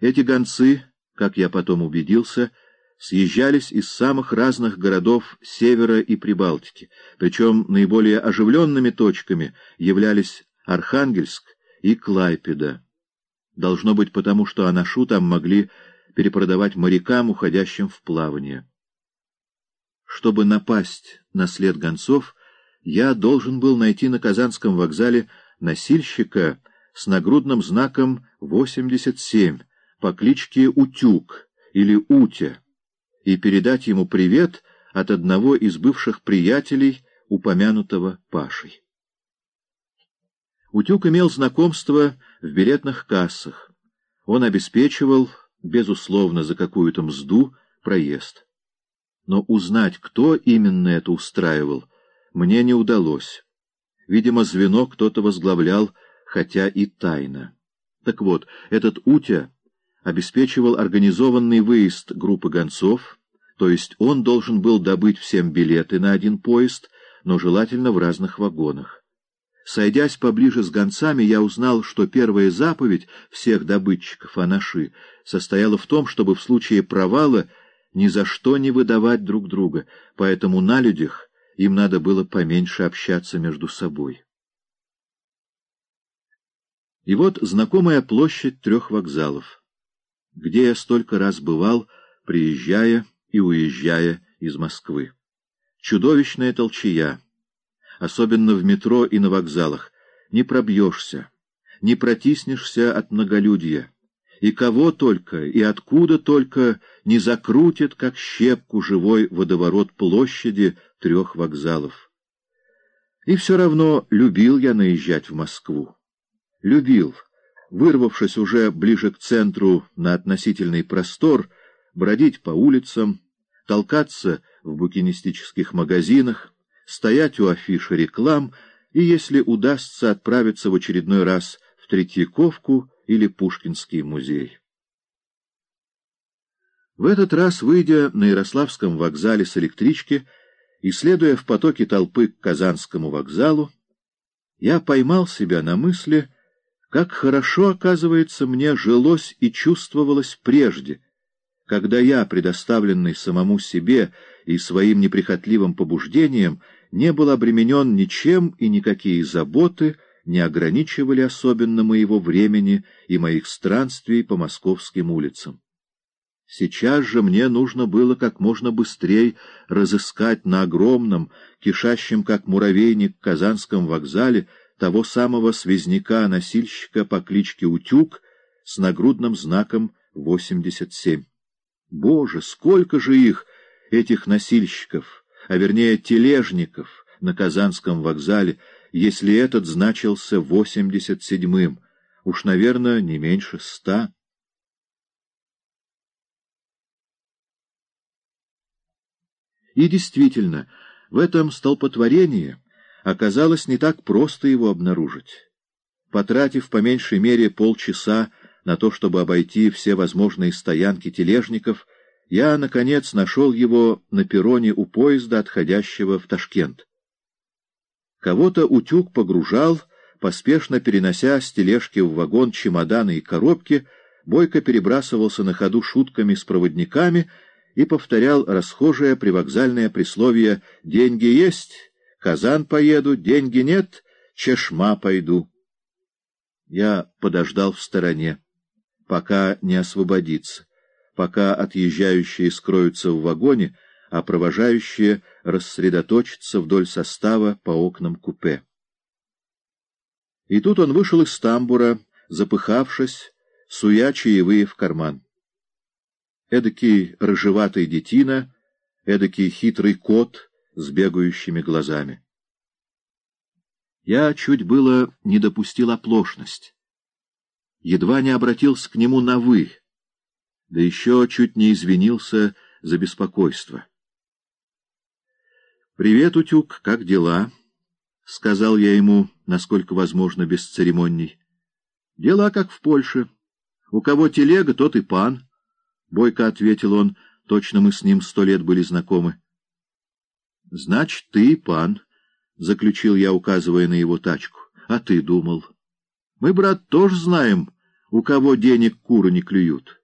Эти гонцы, как я потом убедился, съезжались из самых разных городов Севера и Прибалтики, причем наиболее оживленными точками являлись Архангельск и Клайпеда. Должно быть потому, что анашу там могли перепродавать морякам, уходящим в плавание. Чтобы напасть на след гонцов, я должен был найти на Казанском вокзале носильщика с нагрудным знаком 87 по кличке Утюг или Утя и передать ему привет от одного из бывших приятелей, упомянутого Пашей. Утюг имел знакомство в билетных кассах. Он обеспечивал, безусловно, за какую-то мзду, проезд. Но узнать, кто именно это устраивал, мне не удалось. Видимо, звено кто-то возглавлял, хотя и тайно. Так вот, этот Утя обеспечивал организованный выезд группы гонцов, то есть он должен был добыть всем билеты на один поезд, но желательно в разных вагонах. Сойдясь поближе с гонцами, я узнал, что первая заповедь всех добытчиков Анаши состояла в том, чтобы в случае провала ни за что не выдавать друг друга, поэтому на людях им надо было поменьше общаться между собой. И вот знакомая площадь трех вокзалов, где я столько раз бывал, приезжая и уезжая из Москвы. Чудовищная толчая — особенно в метро и на вокзалах, не пробьешься, не протиснешься от многолюдья, и кого только и откуда только не закрутит, как щепку, живой водоворот площади трех вокзалов. И все равно любил я наезжать в Москву. Любил, вырвавшись уже ближе к центру на относительный простор, бродить по улицам, толкаться в букинистических магазинах, стоять у афиши реклам и, если удастся, отправиться в очередной раз в Третьяковку или Пушкинский музей. В этот раз, выйдя на Ярославском вокзале с электрички и следуя в потоке толпы к Казанскому вокзалу, я поймал себя на мысли, как хорошо, оказывается, мне жилось и чувствовалось прежде, когда я, предоставленный самому себе и своим неприхотливым побуждением, не был обременен ничем, и никакие заботы не ограничивали особенно моего времени и моих странствий по московским улицам. Сейчас же мне нужно было как можно быстрее разыскать на огромном, кишащем как муравейник Казанском вокзале того самого связняка-носильщика по кличке Утюг с нагрудным знаком 87. Боже, сколько же их, этих носильщиков! а вернее тележников, на Казанском вокзале, если этот значился восемьдесят седьмым, уж, наверное, не меньше ста. И действительно, в этом столпотворении оказалось не так просто его обнаружить. Потратив по меньшей мере полчаса на то, чтобы обойти все возможные стоянки тележников, я, наконец, нашел его на перроне у поезда, отходящего в Ташкент. Кого-то утюг погружал, поспешно перенося с тележки в вагон чемоданы и коробки, Бойко перебрасывался на ходу шутками с проводниками и повторял расхожее привокзальное присловие «Деньги есть, Казан поеду, деньги нет, Чешма пойду». Я подождал в стороне, пока не освободится пока отъезжающие скроются в вагоне, а провожающие рассредоточатся вдоль состава по окнам купе. И тут он вышел из тамбура, запыхавшись, суя чаевые в карман. Эдакий рыжеватый детина, эдакий хитрый кот с бегающими глазами. Я чуть было не допустил оплошность. Едва не обратился к нему на «вы», да еще чуть не извинился за беспокойство. «Привет, Утюг, как дела?» — сказал я ему, насколько возможно, без церемоний. «Дела как в Польше. У кого телега, тот и пан», — бойко ответил он, точно мы с ним сто лет были знакомы. «Значит, ты пан», — заключил я, указывая на его тачку. «А ты думал?» «Мы, брат, тоже знаем, У кого денег куры не клюют?